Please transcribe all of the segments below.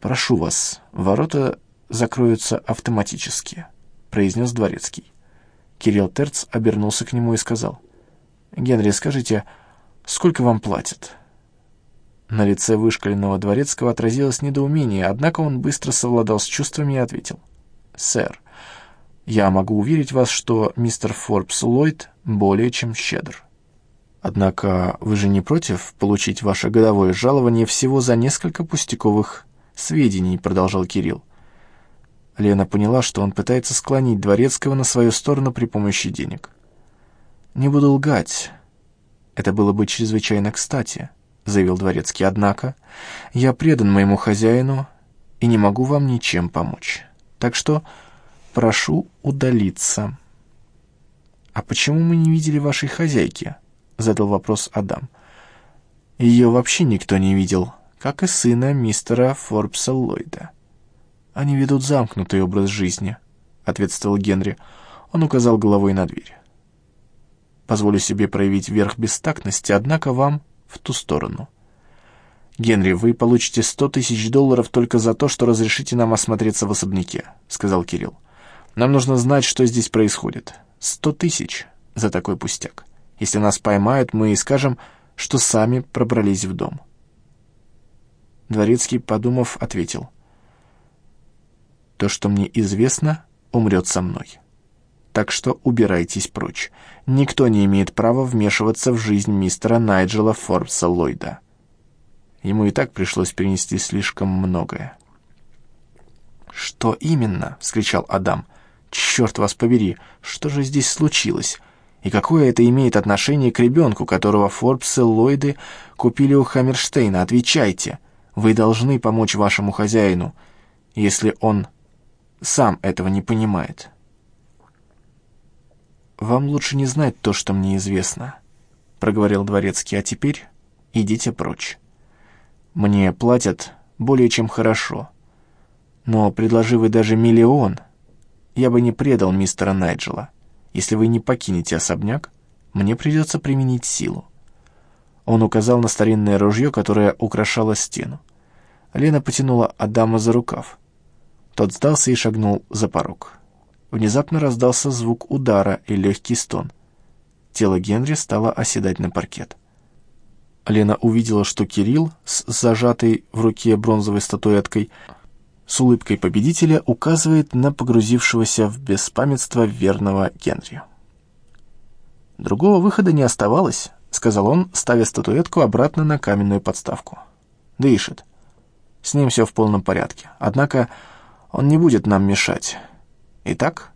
«Прошу вас, ворота закроются автоматически», — произнес дворецкий. Кирилл Терц обернулся к нему и сказал. «Генри, скажите, сколько вам платят?» На лице вышкаленного дворецкого отразилось недоумение, однако он быстро совладал с чувствами и ответил. «Сэр, я могу уверить вас, что мистер Форбс Ллойд более чем щедр. Однако вы же не против получить ваше годовое жалование всего за несколько пустяковых сведений», — продолжал Кирилл. Лена поняла, что он пытается склонить Дворецкого на свою сторону при помощи денег. «Не буду лгать. Это было бы чрезвычайно кстати», — заявил Дворецкий. «Однако я предан моему хозяину и не могу вам ничем помочь. Так что прошу удалиться». «А почему мы не видели вашей хозяйки?» — задал вопрос Адам. «Ее вообще никто не видел, как и сына мистера Форбса Ллойда». «Они ведут замкнутый образ жизни», — ответствовал Генри. Он указал головой на дверь. «Позволю себе проявить верх бестактности, однако вам в ту сторону». «Генри, вы получите сто тысяч долларов только за то, что разрешите нам осмотреться в особняке», — сказал Кирилл. «Нам нужно знать, что здесь происходит. Сто тысяч за такой пустяк. Если нас поймают, мы и скажем, что сами пробрались в дом». Дворецкий, подумав, ответил — то, что мне известно, умрет со мной. Так что убирайтесь прочь. Никто не имеет права вмешиваться в жизнь мистера Найджела Форбса Ллойда. Ему и так пришлось перенести слишком многое. «Что именно?» — вскричал Адам. «Черт вас побери, что же здесь случилось? И какое это имеет отношение к ребенку, которого Форбс и Ллойды купили у Хаммерштейна? Отвечайте. Вы должны помочь вашему хозяину, если он сам этого не понимает. «Вам лучше не знать то, что мне известно», — проговорил Дворецкий, «а теперь идите прочь. Мне платят более чем хорошо, но, предложи вы даже миллион, я бы не предал мистера Найджела. Если вы не покинете особняк, мне придется применить силу». Он указал на старинное ружье, которое украшало стену. Лена потянула Адама за рукав. Тот сдался и шагнул за порог. Внезапно раздался звук удара и легкий стон. Тело Генри стало оседать на паркет. Лена увидела, что Кирилл с зажатой в руке бронзовой статуэткой с улыбкой победителя указывает на погрузившегося в беспамятство верного Генри. «Другого выхода не оставалось», — сказал он, ставя статуэтку обратно на каменную подставку. «Дышит. С ним все в полном порядке. Однако он не будет нам мешать. Итак?»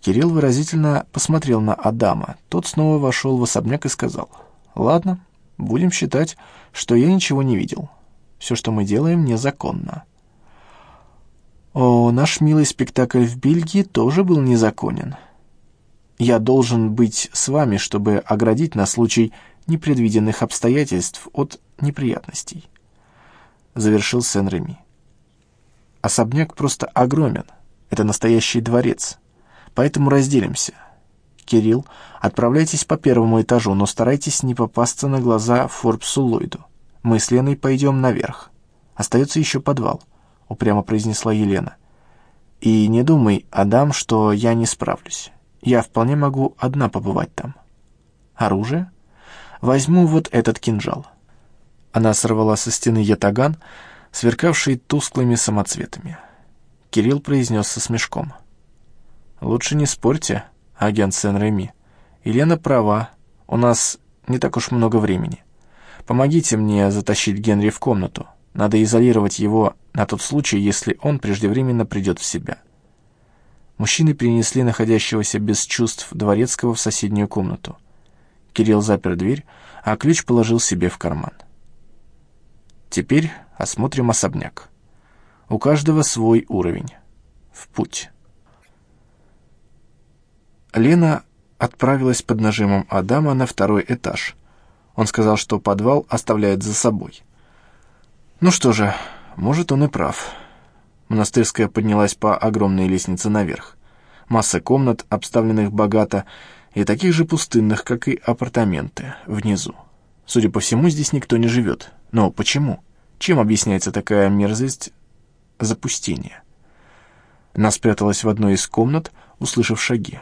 Кирилл выразительно посмотрел на Адама. Тот снова вошел в особняк и сказал, «Ладно, будем считать, что я ничего не видел. Все, что мы делаем, незаконно». «О, наш милый спектакль в Бельгии тоже был незаконен. Я должен быть с вами, чтобы оградить на случай непредвиденных обстоятельств от неприятностей», — завершил Сен-Реми. Особняк просто огромен. Это настоящий дворец. Поэтому разделимся. Кирилл, отправляйтесь по первому этажу, но старайтесь не попасться на глаза Форбсу Ллойду. Мы с Леной пойдем наверх. Остается еще подвал, упрямо произнесла Елена. И не думай, Адам, что я не справлюсь. Я вполне могу одна побывать там. Оружие? Возьму вот этот кинжал. Она сорвала со стены ятаган, сверкавший тусклыми самоцветами. Кирилл произнес со смешком. «Лучше не спорьте, агент Сен-Реми. Елена права, у нас не так уж много времени. Помогите мне затащить Генри в комнату. Надо изолировать его на тот случай, если он преждевременно придет в себя». Мужчины перенесли находящегося без чувств дворецкого в соседнюю комнату. Кирилл запер дверь, а ключ положил себе в карман. Теперь осмотрим особняк. У каждого свой уровень. В путь. Лена отправилась под нажимом Адама на второй этаж. Он сказал, что подвал оставляет за собой. Ну что же, может, он и прав. Монастырская поднялась по огромной лестнице наверх. Масса комнат, обставленных богато, и таких же пустынных, как и апартаменты, внизу. Судя по всему, здесь никто не живет. Но почему? Чем объясняется такая мерзость запустения? Она спряталась в одной из комнат, услышав шаги.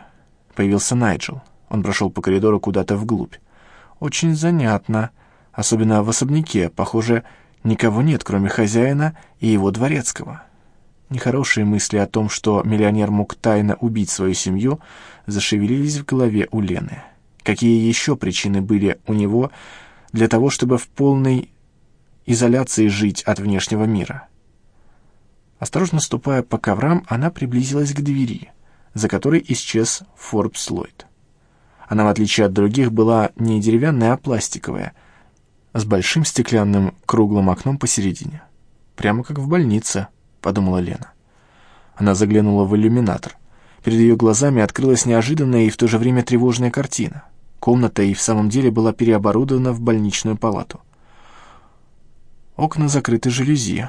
Появился Найджел. Он прошел по коридору куда-то вглубь. Очень занятно, особенно в особняке. Похоже, никого нет, кроме хозяина и его дворецкого. Нехорошие мысли о том, что миллионер мог тайно убить свою семью, зашевелились в голове у Лены. Какие еще причины были у него для того, чтобы в полной изоляции жить от внешнего мира? Осторожно ступая по коврам, она приблизилась к двери, за которой исчез Форбс Ллойд. Она, в отличие от других, была не деревянная, а пластиковая, с большим стеклянным круглым окном посередине. Прямо как в больнице —— подумала Лена. Она заглянула в иллюминатор. Перед ее глазами открылась неожиданная и в то же время тревожная картина. Комната и в самом деле была переоборудована в больничную палату. Окна закрыты жалюзи.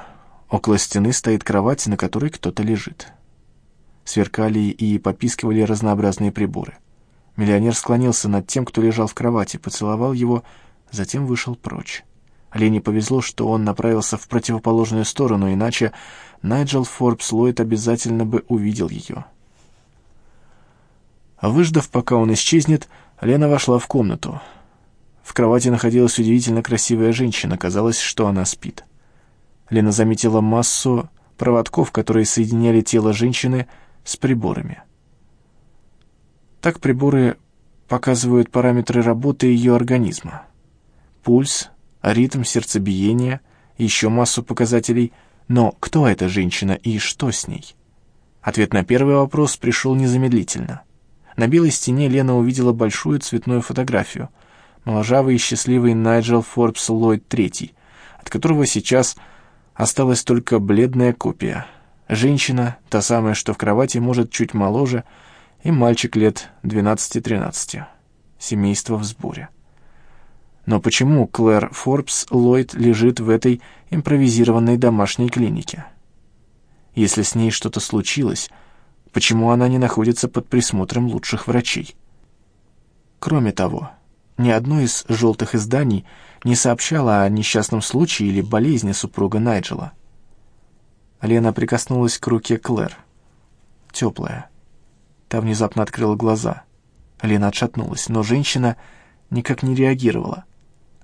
Около стены стоит кровать, на которой кто-то лежит. Сверкали и попискивали разнообразные приборы. Миллионер склонился над тем, кто лежал в кровати, поцеловал его, затем вышел прочь. Лене повезло, что он направился в противоположную сторону, иначе Найджел Форбс Ллойд обязательно бы увидел ее. Выждав, пока он исчезнет, Лена вошла в комнату. В кровати находилась удивительно красивая женщина, казалось, что она спит. Лена заметила массу проводков, которые соединяли тело женщины с приборами. Так приборы показывают параметры работы ее организма. Пульс, ритм сердцебиения, еще массу показателей – но кто эта женщина и что с ней? Ответ на первый вопрос пришел незамедлительно. На белой стене Лена увидела большую цветную фотографию. Моложавый и счастливый Найджел Форбс Ллойд III, от которого сейчас осталась только бледная копия. Женщина, та самая, что в кровати, может, чуть моложе, и мальчик лет 12-13. Семейство в сборе. Но почему Клэр Форбс Ллойд лежит в этой импровизированной домашней клинике? Если с ней что-то случилось, почему она не находится под присмотром лучших врачей? Кроме того, ни одно из желтых изданий не сообщало о несчастном случае или болезни супруга Найджела. Лена прикоснулась к руке Клэр. Теплая. Та внезапно открыла глаза. Лена отшатнулась, но женщина никак не реагировала.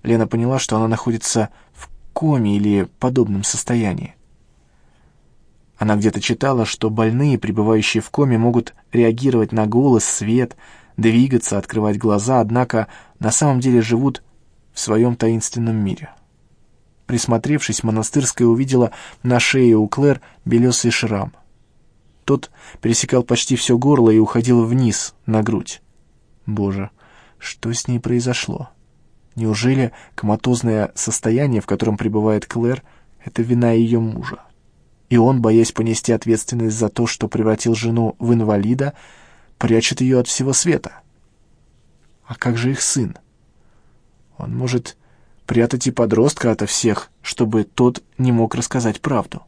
Лена поняла, что она находится в коме или подобном состоянии. Она где-то читала, что больные, пребывающие в коме, могут реагировать на голос, свет, двигаться, открывать глаза, однако на самом деле живут в своем таинственном мире. Присмотревшись, монастырская увидела на шее у Клэр белесый шрам. Тот пересекал почти все горло и уходил вниз, на грудь. Боже, что с ней произошло? Неужели коматозное состояние, в котором пребывает Клэр, это вина ее мужа? И он, боясь понести ответственность за то, что превратил жену в инвалида, прячет ее от всего света. А как же их сын? Он может прятать и подростка ото всех, чтобы тот не мог рассказать правду.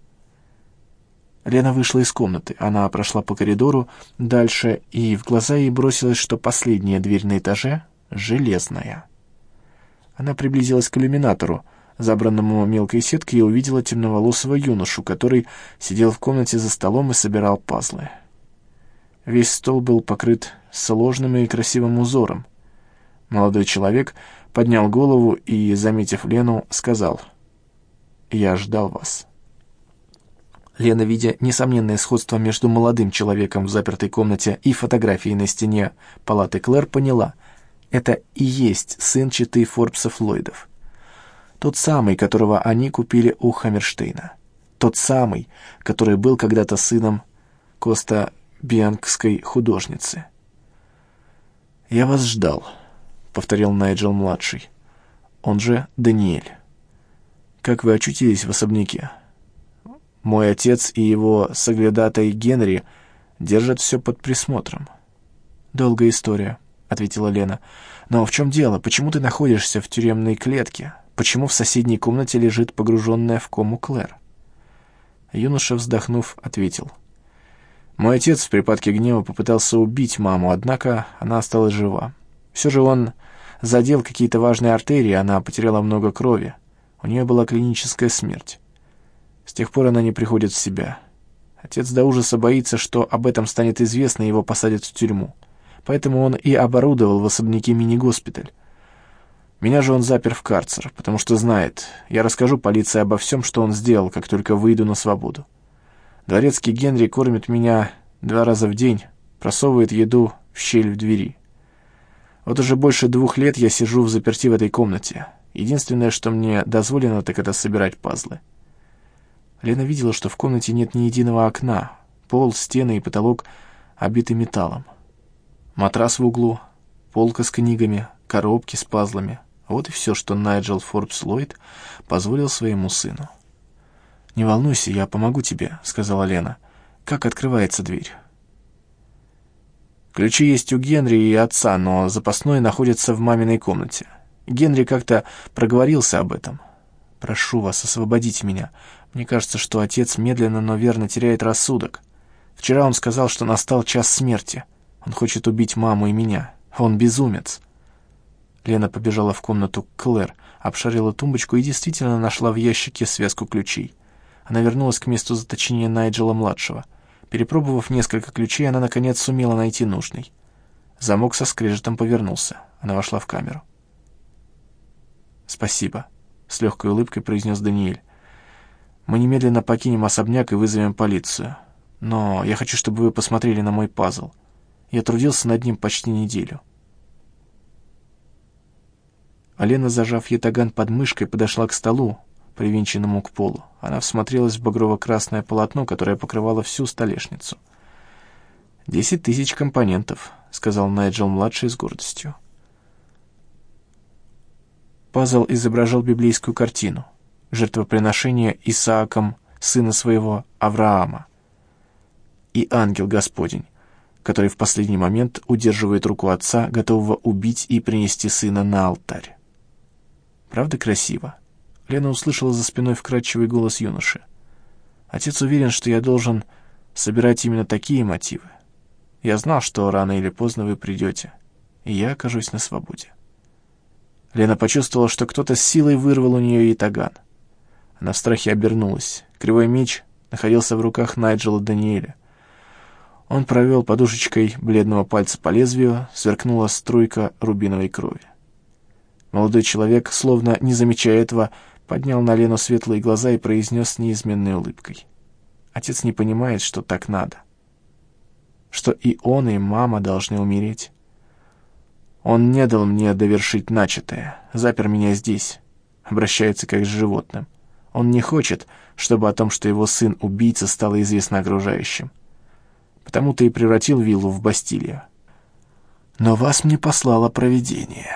Лена вышла из комнаты. Она прошла по коридору дальше, и в глаза ей бросилось, что последняя дверь на этаже железная. Она приблизилась к иллюминатору, забранному мелкой сеткой, и увидела темноволосого юношу, который сидел в комнате за столом и собирал пазлы. Весь стол был покрыт сложным и красивым узором. Молодой человек поднял голову и, заметив Лену, сказал «Я ждал вас». Лена, видя несомненное сходство между молодым человеком в запертой комнате и фотографией на стене палаты Клэр, поняла — это и есть сын читы Форбсов Ллойдов. Тот самый, которого они купили у Хаммерштейна. Тот самый, который был когда-то сыном Коста Бианкской художницы. «Я вас ждал», — повторил Найджел-младший. Он же Даниэль. «Как вы очутились в особняке?» «Мой отец и его соглядатай Генри держат все под присмотром». «Долгая история», — ответила Лена. «Но в чем дело? Почему ты находишься в тюремной клетке? Почему в соседней комнате лежит погруженная в кому Клэр?» Юноша, вздохнув, ответил. «Мой отец в припадке гнева попытался убить маму, однако она осталась жива. Все же он задел какие-то важные артерии, она потеряла много крови. У нее была клиническая смерть. С тех пор она не приходит в себя. Отец до ужаса боится, что об этом станет известно, и его посадят в тюрьму. Поэтому он и оборудовал в особняке мини-госпиталь. Меня же он запер в карцер, потому что знает, я расскажу полиции обо всем, что он сделал, как только выйду на свободу. Дворецкий Генри кормит меня два раза в день, просовывает еду в щель в двери. Вот уже больше двух лет я сижу в заперти в этой комнате. Единственное, что мне дозволено, так это собирать пазлы. Лена видела, что в комнате нет ни единого окна. Пол, стены и потолок обиты металлом. Матрас в углу, полка с книгами, коробки с пазлами. Вот и все, что Найджел Форбс Ллойд позволил своему сыну. «Не волнуйся, я помогу тебе», — сказала Лена. «Как открывается дверь?» Ключи есть у Генри и отца, но запасной находится в маминой комнате. Генри как-то проговорился об этом. «Прошу вас, освободите меня. Мне кажется, что отец медленно, но верно теряет рассудок. Вчера он сказал, что настал час смерти. Он хочет убить маму и меня. Он безумец». Лена побежала в комнату к Клэр, обшарила тумбочку и действительно нашла в ящике связку ключей. Она вернулась к месту заточения Найджела-младшего. Перепробовав несколько ключей, она, наконец, сумела найти нужный. Замок со скрежетом повернулся. Она вошла в камеру. «Спасибо», — с легкой улыбкой произнес Даниэль. «Мы немедленно покинем особняк и вызовем полицию. Но я хочу, чтобы вы посмотрели на мой пазл. Я трудился над ним почти неделю». Алена, зажав ятаган под мышкой, подошла к столу, привинченному к полу. Она всмотрелась в багрово-красное полотно, которое покрывало всю столешницу. «Десять тысяч компонентов», — сказал Найджел-младший с гордостью. Пазл изображал библейскую картину — жертвоприношение Исааком, сына своего Авраама, и ангел Господень, который в последний момент удерживает руку отца, готового убить и принести сына на алтарь. Правда красиво? Лена услышала за спиной вкрадчивый голос юноши. Отец уверен, что я должен собирать именно такие мотивы. Я знал, что рано или поздно вы придете, и я окажусь на свободе. Лена почувствовала, что кто-то с силой вырвал у нее ятаган. Она в страхе обернулась. Кривой меч находился в руках Найджела Даниэля. Он провел подушечкой бледного пальца по лезвию, сверкнула струйка рубиновой крови. Молодой человек, словно не замечая этого, поднял на Лену светлые глаза и произнес с неизменной улыбкой. Отец не понимает, что так надо. Что и он, и мама должны умереть. Он не дал мне довершить начатое, запер меня здесь, обращается как с животным. Он не хочет, чтобы о том, что его сын убийца, стало известно окружающим. Потому-то и превратил виллу в Бастилию. Но вас мне послало провидение.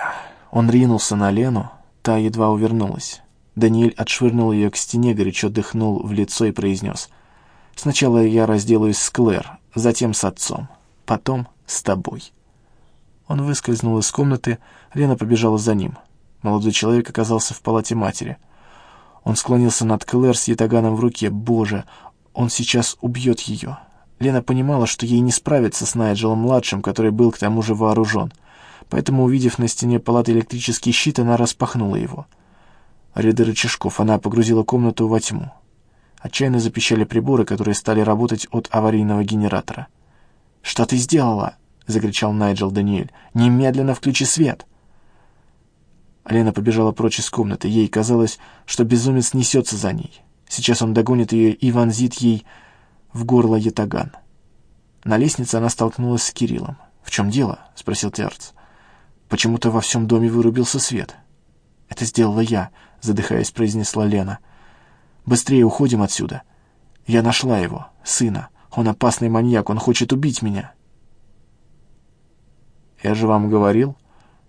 Он ринулся на Лену, та едва увернулась. Даниэль отшвырнул ее к стене, горячо дыхнул в лицо и произнес. «Сначала я разделаюсь с Клэр, затем с отцом, потом с тобой». Он выскользнул из комнаты, Лена побежала за ним. Молодой человек оказался в палате матери. Он склонился над Клэр с ятаганом в руке. «Боже, он сейчас убьет ее». Лена понимала, что ей не справиться с Найджелом-младшим, который был к тому же вооружен поэтому, увидев на стене палаты электрический щит, она распахнула его. Ряды рычажков она погрузила комнату во тьму. Отчаянно запищали приборы, которые стали работать от аварийного генератора. «Что ты сделала?» — закричал Найджел Даниэль. «Немедленно включи свет!» Лена побежала прочь из комнаты. Ей казалось, что безумец несется за ней. Сейчас он догонит ее и вонзит ей в горло ятаган. На лестнице она столкнулась с Кириллом. «В чем дело?» — спросил Терц. Почему-то во всем доме вырубился свет. «Это сделала я», — задыхаясь, произнесла Лена. «Быстрее уходим отсюда. Я нашла его, сына. Он опасный маньяк, он хочет убить меня». «Я же вам говорил,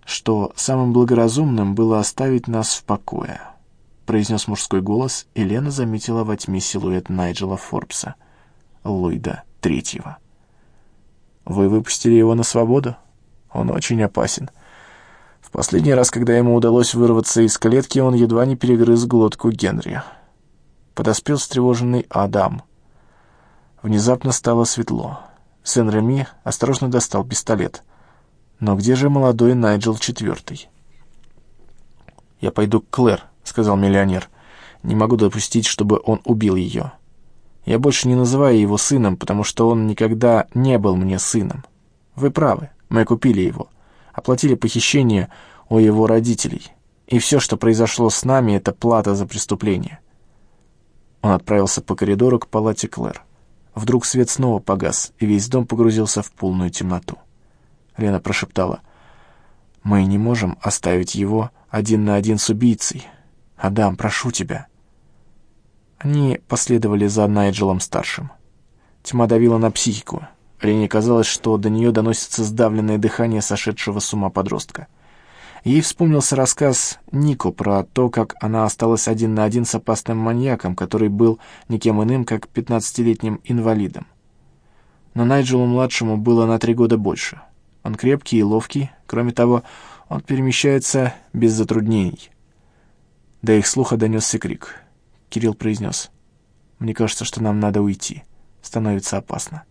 что самым благоразумным было оставить нас в покое», — произнес мужской голос, и Лена заметила во тьме силуэт Найджела Форбса, Ллойда Третьего. «Вы выпустили его на свободу? Он очень опасен». В последний раз, когда ему удалось вырваться из клетки, он едва не перегрыз глотку Генри. Подоспел встревоженный Адам. Внезапно стало светло. Сен-Реми осторожно достал пистолет. Но где же молодой Найджел Четвертый? «Я пойду к Клэр», — сказал миллионер. «Не могу допустить, чтобы он убил ее. Я больше не называю его сыном, потому что он никогда не был мне сыном. Вы правы, мы купили его, оплатили похищение у его родителей, и все, что произошло с нами, это плата за преступление». Он отправился по коридору к палате Клэр. Вдруг свет снова погас, и весь дом погрузился в полную темноту. Лена прошептала, «Мы не можем оставить его один на один с убийцей. Адам, прошу тебя». Они последовали за Найджелом-старшим. Тьма давила на психику. Лене казалось, что до нее доносится сдавленное дыхание сошедшего с ума подростка. Ей вспомнился рассказ Нико про то, как она осталась один на один с опасным маньяком, который был никем иным, как пятнадцатилетним инвалидом. Но Найджелу-младшему было на три года больше. Он крепкий и ловкий, кроме того, он перемещается без затруднений. До их слуха донесся крик. Кирилл произнес. «Мне кажется, что нам надо уйти. Становится опасно».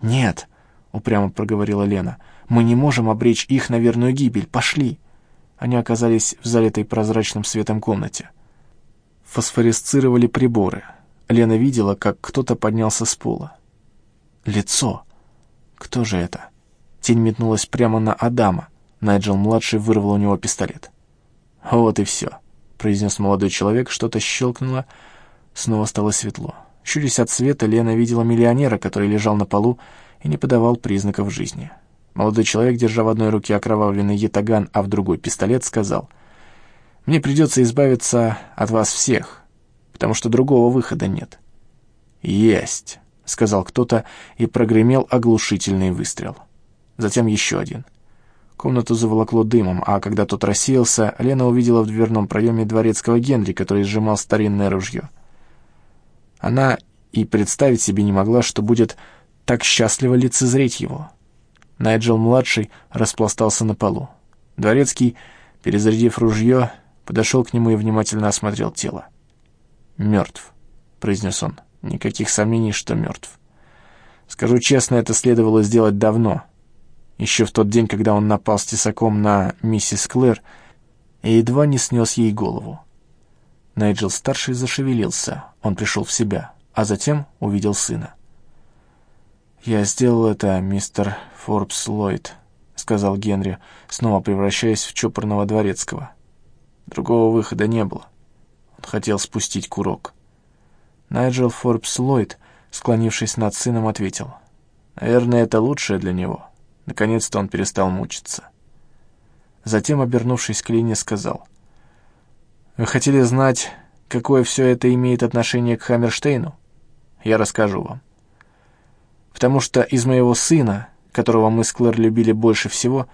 «Нет», — упрямо проговорила Лена, — «мы не можем обречь их на верную гибель. Пошли». Они оказались в залитой прозрачным светом комнате. Фосфорисцировали приборы. Лена видела, как кто-то поднялся с пола. Лицо. Кто же это? Тень метнулась прямо на Адама. Найджел-младший вырвал у него пистолет. Вот и все произнес молодой человек, что-то щелкнуло, снова стало светло. Щурясь от света, Лена видела миллионера, который лежал на полу и не подавал признаков жизни. Молодой человек, держа в одной руке окровавленный ятаган, а в другой пистолет, сказал, «Мне придется избавиться от вас всех, потому что другого выхода нет». «Есть», — сказал кто-то, и прогремел оглушительный выстрел. Затем еще один — Комнату заволокло дымом, а когда тот рассеялся, Лена увидела в дверном проеме дворецкого Генри, который сжимал старинное ружье. Она и представить себе не могла, что будет так счастливо лицезреть его. Найджел-младший распластался на полу. Дворецкий, перезарядив ружье, подошел к нему и внимательно осмотрел тело. «Мертв», — произнес он. «Никаких сомнений, что мертв. Скажу честно, это следовало сделать давно» еще в тот день, когда он напал с тесаком на миссис Клэр и едва не снес ей голову. Найджел-старший зашевелился, он пришел в себя, а затем увидел сына. «Я сделал это, мистер Форбс Ллойд», — сказал Генри, снова превращаясь в чопорного дворецкого. Другого выхода не было. Он хотел спустить курок. Найджел Форбс Ллойд, склонившись над сыном, ответил. «Наверное, это лучшее для него». Наконец-то он перестал мучиться. Затем, обернувшись к Лине, сказал. «Вы хотели знать, какое все это имеет отношение к Хаммерштейну? Я расскажу вам. Потому что из моего сына, которого мы с Клэр любили больше всего,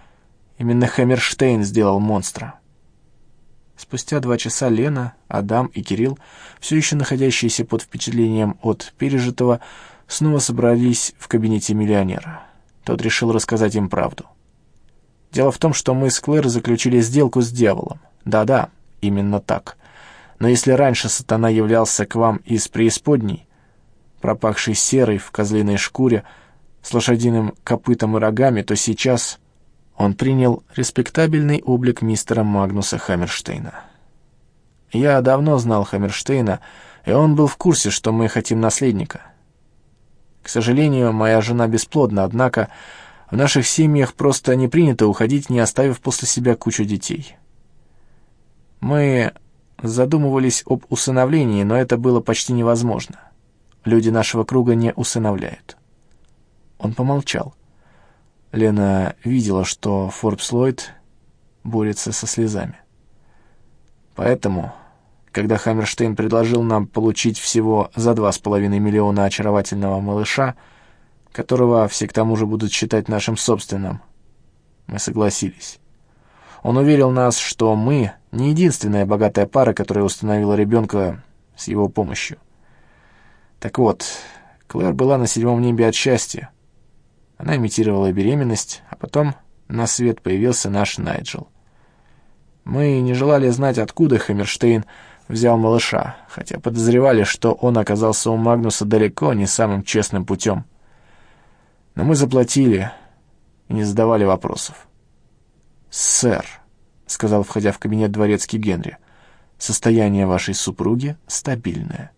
именно Хаммерштейн сделал монстра». Спустя два часа Лена, Адам и Кирилл, все еще находящиеся под впечатлением от пережитого, снова собрались в кабинете миллионера. Тот решил рассказать им правду. Дело в том, что мы с Клэр заключили сделку с дьяволом. Да-да, именно так. Но если раньше сатана являлся к вам из преисподней, пропахший серой в козлиной шкуре, с лошадиным копытом и рогами, то сейчас он принял респектабельный облик мистера Магнуса Хаммерштейна. Я давно знал Хаммерштейна, и он был в курсе, что мы хотим наследника — к сожалению, моя жена бесплодна, однако в наших семьях просто не принято уходить, не оставив после себя кучу детей. Мы задумывались об усыновлении, но это было почти невозможно. Люди нашего круга не усыновляют. Он помолчал. Лена видела, что Форбс Ллойд борется со слезами. Поэтому когда Хаммерштейн предложил нам получить всего за два с половиной миллиона очаровательного малыша, которого все к тому же будут считать нашим собственным, мы согласились. Он уверил нас, что мы не единственная богатая пара, которая установила ребенка с его помощью. Так вот, Клэр была на седьмом небе от счастья. Она имитировала беременность, а потом на свет появился наш Найджел. Мы не желали знать, откуда Хаммерштейн взял малыша, хотя подозревали, что он оказался у Магнуса далеко не самым честным путем. Но мы заплатили и не задавали вопросов. «Сэр», — сказал, входя в кабинет дворецкий Генри, Состояние вашей супруги стабильное».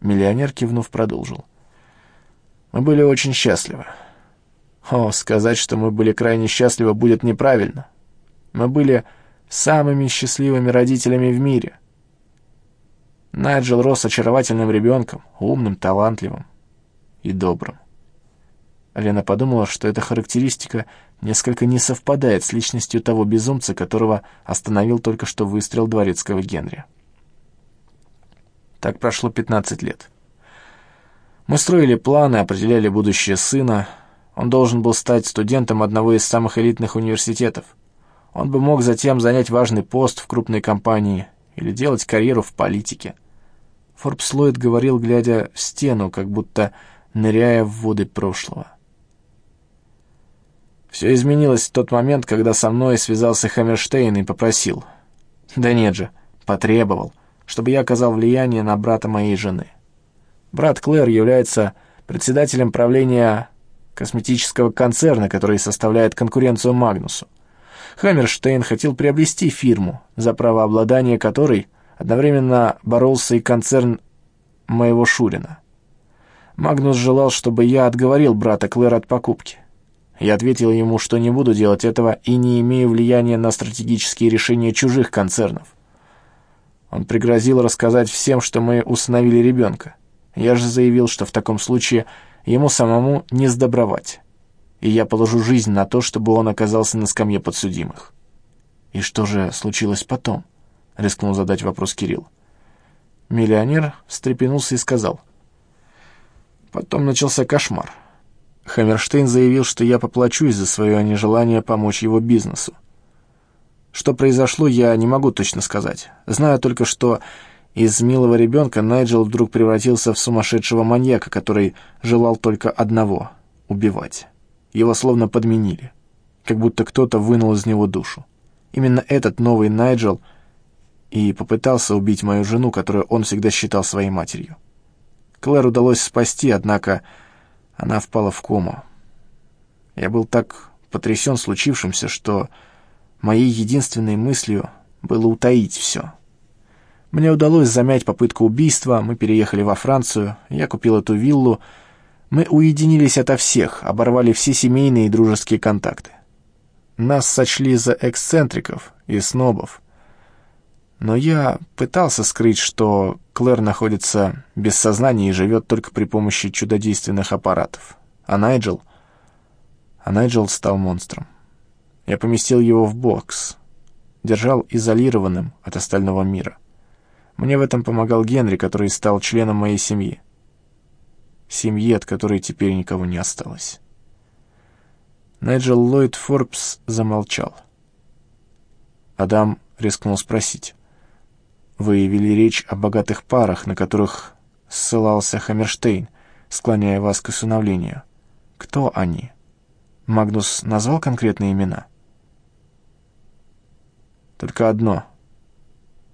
Миллионер, кивнув, продолжил. «Мы были очень счастливы. О, сказать, что мы были крайне счастливы, будет неправильно. Мы были самыми счастливыми родителями в мире. Найджел рос очаровательным ребенком, умным, талантливым и добрым. Лена подумала, что эта характеристика несколько не совпадает с личностью того безумца, которого остановил только что выстрел дворецкого Генри. Так прошло 15 лет. Мы строили планы, определяли будущее сына. Он должен был стать студентом одного из самых элитных университетов. Он бы мог затем занять важный пост в крупной компании или делать карьеру в политике. Форбс Ллойд говорил, глядя в стену, как будто ныряя в воды прошлого. Все изменилось в тот момент, когда со мной связался Хаммерштейн и попросил. Да нет же, потребовал чтобы я оказал влияние на брата моей жены. Брат Клэр является председателем правления косметического концерна, который составляет конкуренцию Магнусу. Хаммерштейн хотел приобрести фирму, за правообладание которой одновременно боролся и концерн моего Шурина. Магнус желал, чтобы я отговорил брата Клэр от покупки. Я ответил ему, что не буду делать этого и не имею влияния на стратегические решения чужих концернов. Он пригрозил рассказать всем, что мы усыновили ребенка. Я же заявил, что в таком случае ему самому не сдобровать. И я положу жизнь на то, чтобы он оказался на скамье подсудимых. «И что же случилось потом?» — рискнул задать вопрос Кирилл. Миллионер встрепенулся и сказал. Потом начался кошмар. Хаммерштейн заявил, что я поплачусь за свое нежелание помочь его бизнесу. Что произошло, я не могу точно сказать. Знаю только, что из милого ребенка Найджел вдруг превратился в сумасшедшего маньяка, который желал только одного — убивать. Его словно подменили, как будто кто-то вынул из него душу. Именно этот новый Найджел и попытался убить мою жену, которую он всегда считал своей матерью. Клэр удалось спасти, однако она впала в кому. Я был так потрясен случившимся, что Моей единственной мыслью было утаить все. Мне удалось замять попытку убийства, мы переехали во Францию, я купил эту виллу. Мы уединились ото всех, оборвали все семейные и дружеские контакты. Нас сочли за эксцентриков и снобов. Но я пытался скрыть, что Клэр находится без сознания и живет только при помощи чудодейственных аппаратов. А Найджел... А Найджел стал монстром. Я поместил его в бокс, держал изолированным от остального мира. Мне в этом помогал Генри, который стал членом моей семьи. Семьи, от которой теперь никого не осталось. Найджел Ллойд Форбс замолчал. Адам рискнул спросить. «Вы вели речь о богатых парах, на которых ссылался Хаммерштейн, склоняя вас к усыновлению. Кто они?» Магнус назвал конкретные имена?» Только одно.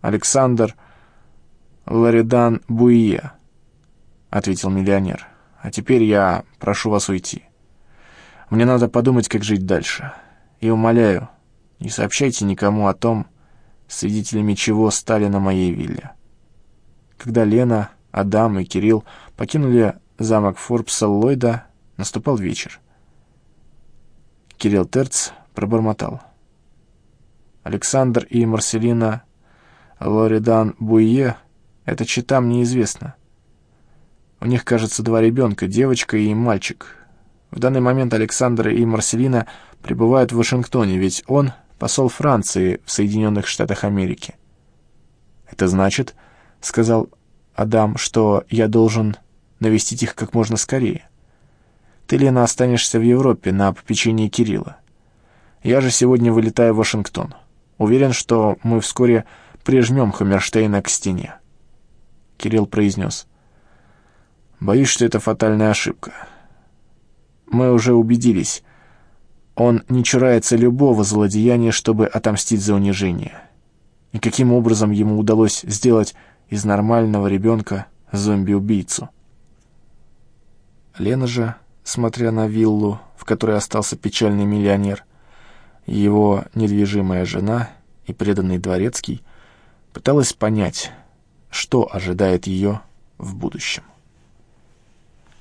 Александр Ларидан Буие, ответил миллионер. А теперь я прошу вас уйти. Мне надо подумать, как жить дальше. И умоляю, не сообщайте никому о том, свидетелями чего стали на моей вилле. Когда Лена, Адам и Кирилл покинули замок Форбса Ллойда, наступал вечер. Кирилл Терц пробормотал — Александр и Марселина Лоридан Буйе — это чита мне известно. У них, кажется, два ребенка, девочка и мальчик. В данный момент Александр и Марселина пребывают в Вашингтоне, ведь он — посол Франции в Соединенных Штатах Америки. «Это значит, — сказал Адам, — что я должен навестить их как можно скорее. Ты, Лена, останешься в Европе на попечении Кирилла. Я же сегодня вылетаю в Вашингтон». Уверен, что мы вскоре прижмем Хаммерштейна к стене. Кирилл произнес. Боюсь, что это фатальная ошибка. Мы уже убедились. Он не чурается любого злодеяния, чтобы отомстить за унижение. И каким образом ему удалось сделать из нормального ребенка зомби-убийцу? Лена же, смотря на виллу, в которой остался печальный миллионер, его недвижимая жена и преданный дворецкий пыталась понять, что ожидает ее в будущем.